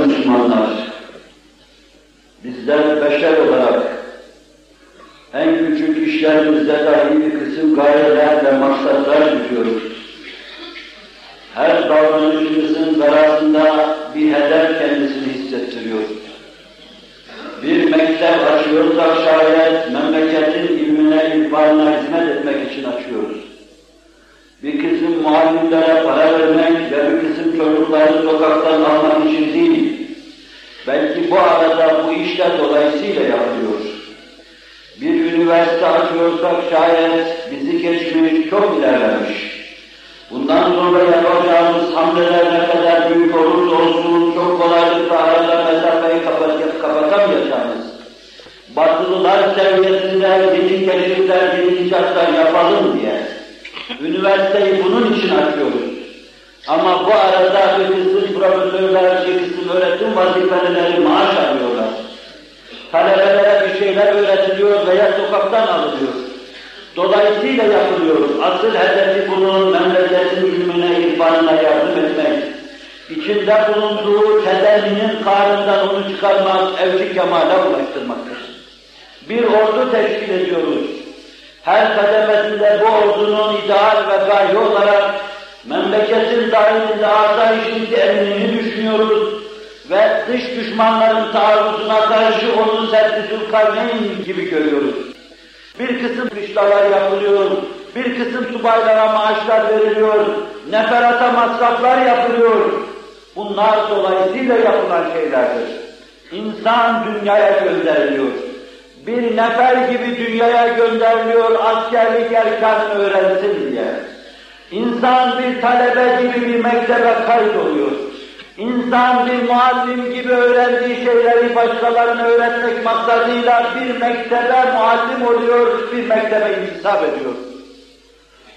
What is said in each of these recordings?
Muhterem Müslümanlar, bizler beşer olarak en küçük işlerimizde dahi bir kısım gayeler ve maksatlar tutuyoruz. Her davranışımızın verasında bir hedef kendisini hissettiriyor. Bir mektep açıyorsak şayet memleketin ilmine, irfanına hizmet etmek için açıyoruz. Bir kısım muallimlere para vermek ve bir kısım çocukları sokaktan almak için değil. Belki bu arada bu işler dolayısıyla yapılıyor. Bir üniversite açıyorsak şayet bizi geçmiş, çok ilerlemiş Bundan sonra yapacağımız hamleler ne kadar büyük olursa olsun çok kolaylıkla arada mesafeyi kapatamayacağımız, batılılar seviyesinde yeni keşifler, yeni icatlar yapalım diye üniversiteyi bunun için açıyoruz. Ama bu arada bir kısım profesörler, bir kısım öğretim alıyorlar. Talebelere bir şeyler öğretiliyor veya sokaktan alınıyor. Dolayısıyla yapılıyor. Asıl hedefi bunun memleketin ilmine, irfanına yardım etmek. İçinde bulunduğu tedenninin karından onu çıkarmak, evci kemale ulaştırmaktır. Bir ordu teşkil ediyoruz. Her kademesinde bu ordunun ideal ve gaye olarak memleketin dahilinde asayişin teminini düşünüyoruz ve dış düşmanların taarruzuna karşı onu sertüzül karneyn gibi görüyoruz. Bir kısım kışlalar yapılıyor, bir kısım subaylara maaşlar veriliyor, neferata masraflar yapılıyor. Bunlar dolayısıyla yapılan şeylerdir. İnsan dünyaya gönderiliyor. Bir nefer gibi dünyaya gönderiliyor askerlik erkanını öğrensin diye. İnsan bir talebe gibi bir mektebe kaydoluyor. İnsan bir muallim gibi öğrendiği şeyleri başkalarına öğretmek maksadıyla bir mektebe muallim oluyor, bir mektebe intisap ediyor.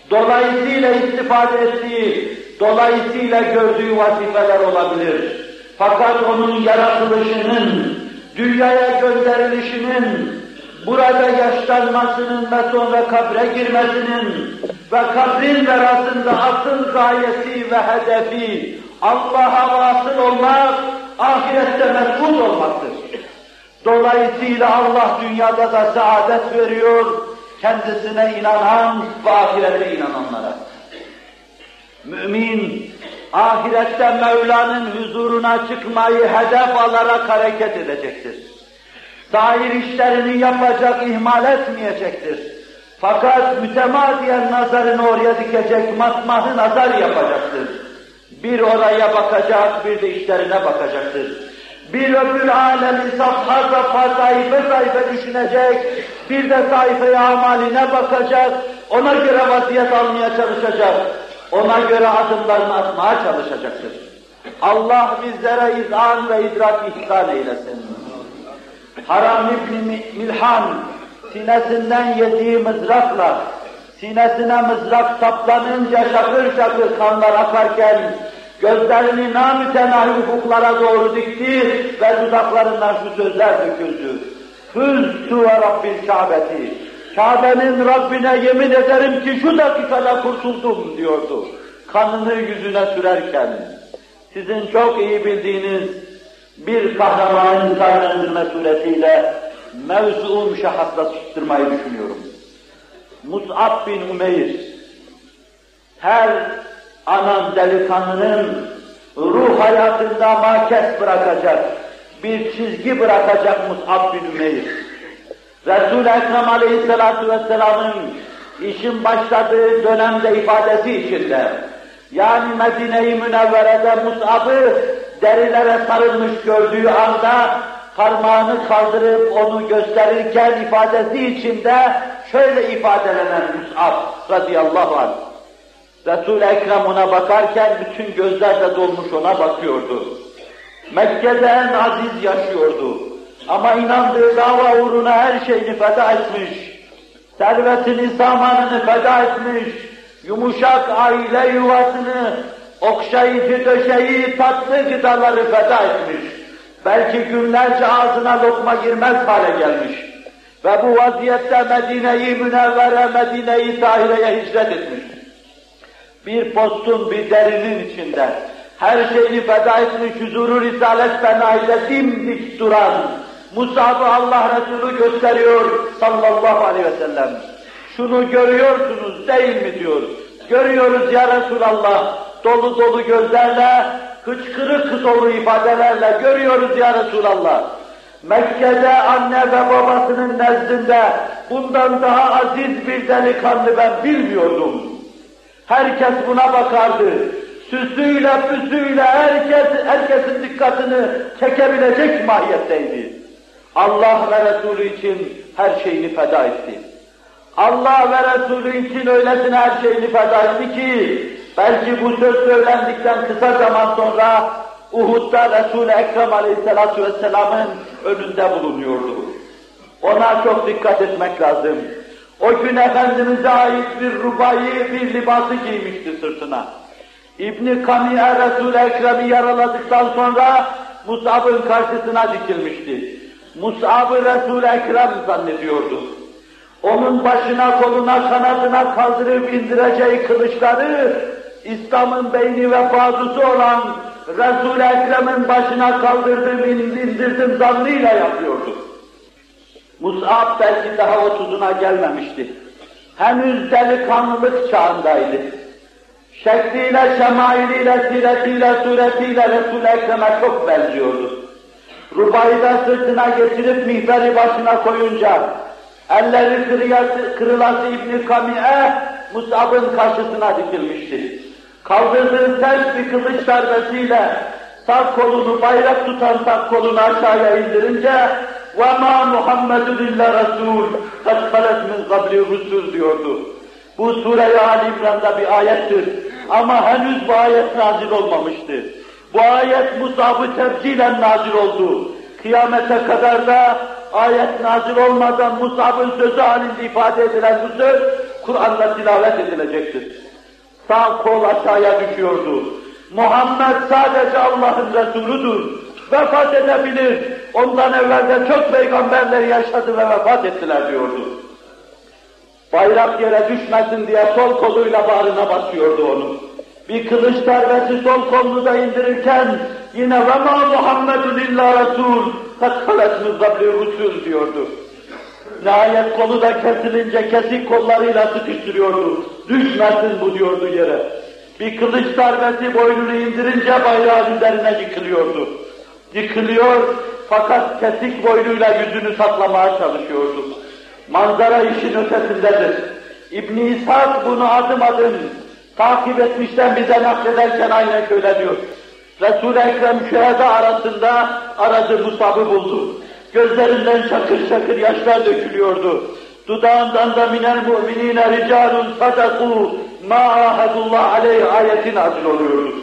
Dolayısıyla istifade ettiği, dolayısıyla gördüğü vazifeler olabilir. Fakat onun yaratılışının, dünyaya gönderilişinin, burada yaşlanmasının ve sonra kabre girmesinin ve kabrin verasında asıl gayesi ve hedefi Allah'a vasıl olmak, ahirette mesut olmaktır. Dolayısıyla Allah dünyada da saadet veriyor, kendisine inanan ve ahirete inananlara. Mümin, ahirette Mevla'nın huzuruna çıkmayı hedef alarak hareket edecektir. Zahir işlerini yapacak, ihmal etmeyecektir. Fakat mütemadiyen nazarını oraya dikecek, matmahı nazar yapacaktır. Bir oraya bakacak, bir de işlerine bakacaktır. Bir öbür alemi safha safha sayfa sayfa düşünecek, bir de sayfaya amaline bakacak, ona göre vaziyet almaya çalışacak, ona göre adımlarını atmaya çalışacaktır. Allah bizlere izan ve idrak ihsan eylesin. Haram İbni Milhan sinesinden yediği mızrakla sinesine mızrak saplanınca şakır şakır kanlar akarken Gözlerini namütenahi ufuklara doğru dikti ve dudaklarından şu sözler döküldü. Hüzzü ve Rabbil Kabe'ti. Kabe'nin Rabbine yemin ederim ki şu dakikada kurtuldum diyordu. Kanını yüzüne sürerken. Sizin çok iyi bildiğiniz bir kahramanı nitelendirme suretiyle mevzuu müşahhasla tutturmayı düşünüyorum. Mus'ab bin Umeyr, her anan delikanlının ruh hayatında makes bırakacak, bir çizgi bırakacak Mus'ab bin Umeyr. Resul-i Ekrem Aleyhisselatü Vesselam'ın işin başladığı dönemde ifadesi içinde, yani Medine-i Münevvere'de Mus'ab'ı derilere sarılmış gördüğü anda parmağını kaldırıp onu gösterirken ifadesi içinde şöyle ifadelenen Mus'ab radıyallahu anh. Resul-i Ekrem ona bakarken bütün gözler de dolmuş ona bakıyordu. Mekke'de en aziz yaşıyordu. Ama inandığı dava uğruna her şeyini feda etmiş. Servetini, samanını feda etmiş. Yumuşak aile yuvasını, okşayıcı döşeyi, tatlı gıdaları feda etmiş. Belki günlerce ağzına lokma girmez hale gelmiş. Ve bu vaziyette Medine-i Münevvere, Medine-i Tahire'ye hicret etmiş. Bir postun, bir derinin içinde her şeyini feda etmiş, huzuru risalet fenayla dimdik duran Musab'ı Allah Resulü gösteriyor sallallahu aleyhi ve sellem. Şunu görüyorsunuz değil mi diyor. Görüyoruz ya Resulallah. Dolu dolu gözlerle, hıçkırık dolu ifadelerle görüyoruz ya Resulallah. Mekke'de anne ve babasının nezdinde bundan daha aziz bir delikanlı ben bilmiyordum. Herkes buna bakardı. Süsüyle, püsüyle herkes, herkesin dikkatini çekebilecek mahiyetteydi. Allah ve Resulü için her şeyini feda etti. Allah ve Resulü için öylesine her şeyini feda etti ki, belki bu söz söylendikten kısa zaman sonra Uhud'da Resul-i Ekrem Aleyhisselatü Vesselam'ın önünde bulunuyordu. Ona çok dikkat etmek lazım. O gün Efendimiz'e ait bir rubayı, bir libası giymişti sırtına. İbn-i Kami'e Resul-i Ekrem'i yaraladıktan sonra Mus'ab'ın karşısına dikilmişti. Mus'ab'ı Resul-i Ekrem zannediyordu. Onun başına, koluna, kanadına kaldırıp indireceği kılıçları İslam'ın beyni ve bazusu olan Resul-i Ekrem'in başına kaldırdım, indirdim zannıyla yapıyordu. Mus'ab belki daha otuzuna gelmemişti. Henüz delikanlılık çağındaydı. Şekliyle, şemailiyle, siretiyle, suretiyle Resul-i Ekrem'e çok benziyordu. Rubayı da sırtına getirip mihberi başına koyunca, elleri kırılası, kırılası İbn-i Kami'e Mus'ab'ın karşısına dikilmişti Kaldırdığı ters bir kılıç darbesiyle sağ kolunu bayrak tutan sağ kolunu aşağıya indirince وَمَا مُحَمَّدٌ اِلَّا رَسُولٌ قَدْ خَلَتْ مِنْ قَبْلِ رُسُولٌ diyordu. Bu Sure-i Ali İmran'da bir ayettir. Ama henüz bu ayet nazil olmamıştı. Bu ayet Musab'ı tebcilen nazil oldu. Kıyamete kadar da ayet nazil olmadan Musab'ın sözü halinde ifade edilen bu söz Kur'an'la tilavet edilecektir. Sağ kol aşağıya düşüyordu. Muhammed sadece Allah'ın Resuludur. Vefat edebilir. Ondan evvel de çok peygamberler yaşadı ve vefat ettiler diyordu. Bayrak yere düşmesin diye sol koluyla bağrına basıyordu onu. Bir kılıç darbesi sol kolunu da indirirken yine ve ma Muhammedun illa Resul min rusul diyordu. Nihayet kolu da kesilince kesik kollarıyla sıkıştırıyordu. Düşmesin bu diyordu yere. Bir kılıç darbesi boynunu indirince bayrağın üzerine yıkılıyordu. Yıkılıyor fakat kesik boynuyla yüzünü saklamaya çalışıyordu. Manzara işin ötesindedir. İbn İshak bunu adım adım takip etmişten bize naklederken aynen şöyle diyor. Resul-i Ekrem şüheda arasında aradı Musab'ı buldu. Gözlerinden çakır çakır yaşlar dökülüyordu. Dudağından da minel mu'minine ricalun sadaku ma ahadullah aleyh ayeti nazil oluyordu.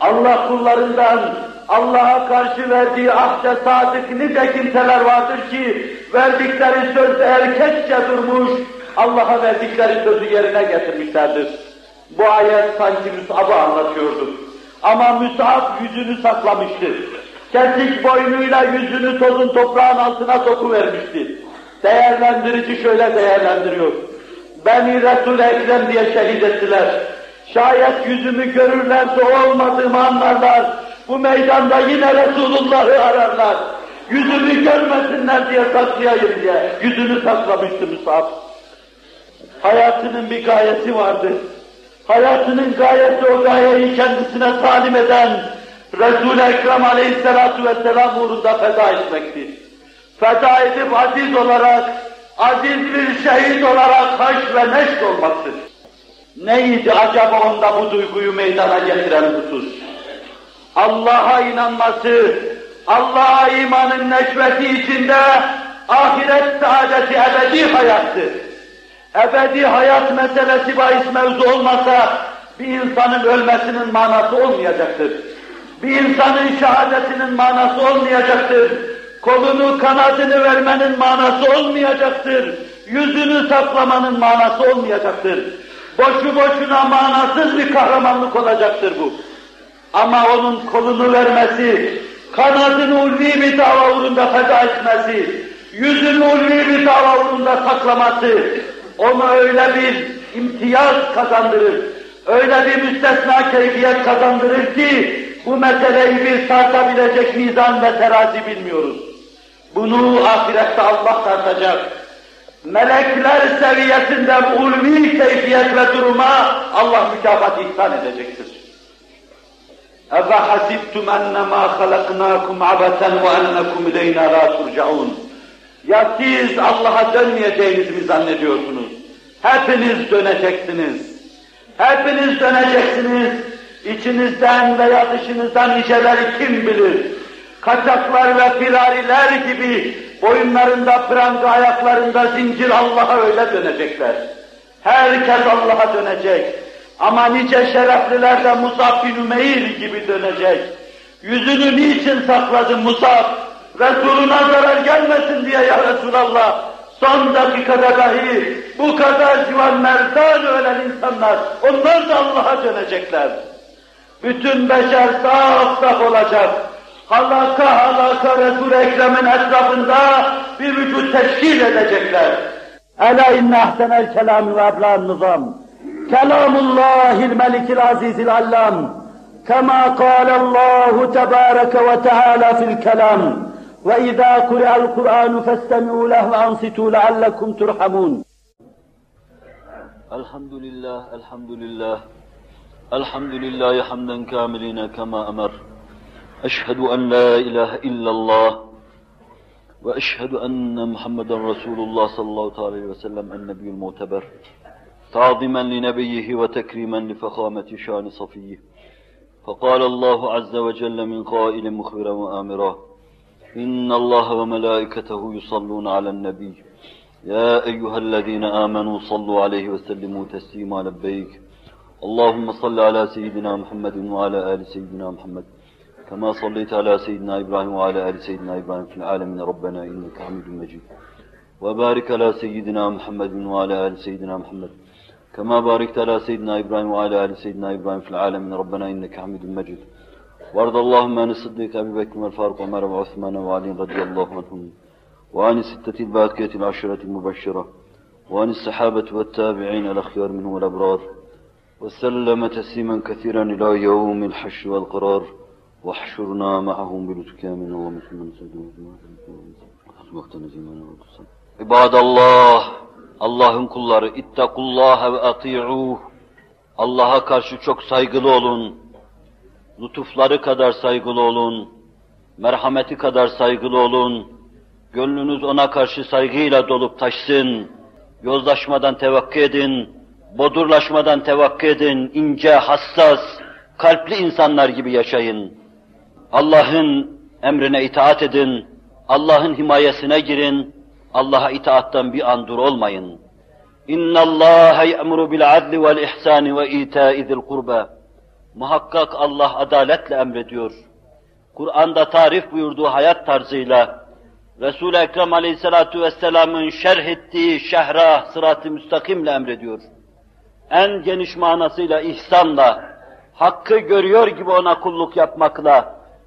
Allah kullarından Allah'a karşı verdiği ahde sadık nice kimseler vardır ki verdikleri sözde erkekçe durmuş, Allah'a verdikleri sözü yerine getirmişlerdir. Bu ayet sanki Mus'ab'ı anlatıyordu. Ama Müsab yüzünü saklamıştı. Kesik boynuyla yüzünü tozun toprağın altına sokuvermişti. Değerlendirici şöyle değerlendiriyor. Beni Resul-i Ekrem diye şehit ettiler. Şayet yüzümü görürlerse olmadığımı anlarlar. Bu meydanda yine Resulullah'ı ararlar. Yüzümü görmesinler diye saklayayım diye. Yüzünü saklamıştı Musab. Hayatının bir gayesi vardı. Hayatının gayesi o gayeyi kendisine talim eden Resul-i Ekrem aleyhissalatu vesselam uğrunda feda etmekti. Feda edip aziz olarak, aziz bir şehit olarak haş ve neşt olmaktır. Neydi acaba onda bu duyguyu meydana getiren husus? Allah'a inanması, Allah'a imanın neşveti içinde ahiret saadeti ebedi hayattır. Ebedi hayat meselesi bahis mevzu olmasa bir insanın ölmesinin manası olmayacaktır. Bir insanın şehadetinin manası olmayacaktır. Kolunu, kanadını vermenin manası olmayacaktır. Yüzünü saklamanın manası olmayacaktır. Boşu boşuna manasız bir kahramanlık olacaktır bu. Ama onun kolunu vermesi, kanadını ulvi bir dava uğrunda feda etmesi, yüzünü ulvi bir dava uğrunda saklaması, ona öyle bir imtiyaz kazandırır, öyle bir müstesna keyfiyet kazandırır ki, bu meseleyi bir tartabilecek mizan ve terazi bilmiyoruz. Bunu ahirette Allah tartacak. Melekler seviyesinde ulvi keyfiyet ve duruma Allah mükafat ihsan edecektir. اَفَحَسِبْتُمْ اَنَّمَا خَلَقْنَاكُمْ عَبَثًا وَاَنَّكُمْ اِلَيْنَا لَا تُرْجَعُونَ Ya siz Allah'a dönmeyeceğinizi mi zannediyorsunuz? Hepiniz döneceksiniz. Hepiniz döneceksiniz. İçinizden veya dışınızdan niceleri kim bilir? Kaçaklar ve firariler gibi boyunlarında, pranga ayaklarında zincir Allah'a öyle dönecekler. Herkes Allah'a dönecek. Ama nice şerefliler de Musab bin Ümeyr gibi dönecek. Yüzünü niçin sakladın Musab? Resuluna zarar gelmesin diye ya Resulallah. Son dakikada dahi bu kadar civan merdan ölen insanlar, onlar da Allah'a dönecekler. Bütün beşer saf saf olacak Halaka halaka Resul-i Ekrem'in etrafında bir vücut teşkil edecekler. Ela inne ahsenel kelami ve eblan nizam. Kelamullahil melikil azizil allam. كما قال الله تبارك وتعالى في الكلام وإذا قرأ القرآن فاستمعوا له وأنصتوا لعلكم ترحمون الحمد لله الحمد لله الحمد لله حمدا كاملين كما أمر أشهد أن لا إله إلا الله وأشهد أن محمدا رسول الله صلى الله عليه وسلم النبي المعتبر تعظيما لنبيه وتكريما لفخامة شان صفيه. فقال الله عز وجل من قائل مخبرا وآمرا إن الله وملائكته يصلون على النبي. يا أيها الذين آمنوا صلوا عليه وسلموا تسليما لبيك. اللهم صل على سيدنا محمد وعلى آل سيدنا محمد. كما صليت على سيدنا إبراهيم وعلى آل سيدنا إبراهيم في العالمين. ربنا إنك حميد مجيد. وبارك على سيدنا محمد وعلى آل سيدنا محمد. كما باركت على سيدنا إبراهيم وعلى آل سيدنا إبراهيم في العالمين. ربنا إنك حميد مجيد. وارض اللهم عن الصديق أبي بكر والفاروق وعمر وعثمان وعلي رضي الله عنهم. وعن الستة الباقية العشرة المبشرة. وعن الصحابة والتابعين الأخيار منهم والأبرار. وسلم تسليما كثيرا إلى يوم الحشر والقرار. واحشرنا معهم بلطفك من اللهم صل وسلم عباد الله Allah'ın kulları ittakullaha ve ati'uh. Allah'a karşı çok saygılı olun. Lütufları kadar saygılı olun. Merhameti kadar saygılı olun. Gönlünüz ona karşı saygıyla dolup taşsın. Yozlaşmadan tevakkı edin. Bodurlaşmadan tevakkı edin. ince, hassas, kalpli insanlar gibi yaşayın. Allah'ın emrine itaat edin. Allah'ın himayesine girin. Allah'a itaattan bir an dur olmayın. İnna Allah ya'muru bil adli vel ihsani ve ita'i zil kurba. Muhakkak Allah adaletle emrediyor. Kur'an'da tarif buyurduğu hayat tarzıyla Resul-i Ekrem Aleyhisselatu Vesselam'ın şerh ettiği şehra sırat-ı müstakimle emrediyor. En geniş manasıyla ihsanla, hakkı görüyor gibi ona kulluk yapmakla,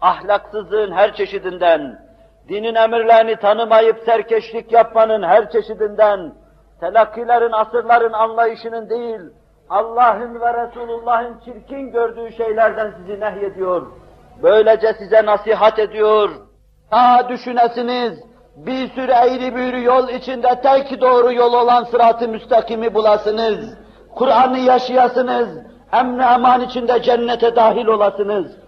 Ahlaksızlığın her çeşidinden, dinin emirlerini tanımayıp serkeşlik yapmanın her çeşidinden, telakkilerin, asırların anlayışının değil, Allah'ın ve Resulullah'ın çirkin gördüğü şeylerden sizi nehyediyor. Böylece size nasihat ediyor. Ha düşünesiniz, bir sürü eğri büğrü yol içinde tek doğru yol olan sırat-ı müstakimi bulasınız. Kur'an'ı yaşayasınız, emni eman içinde cennete dahil olasınız.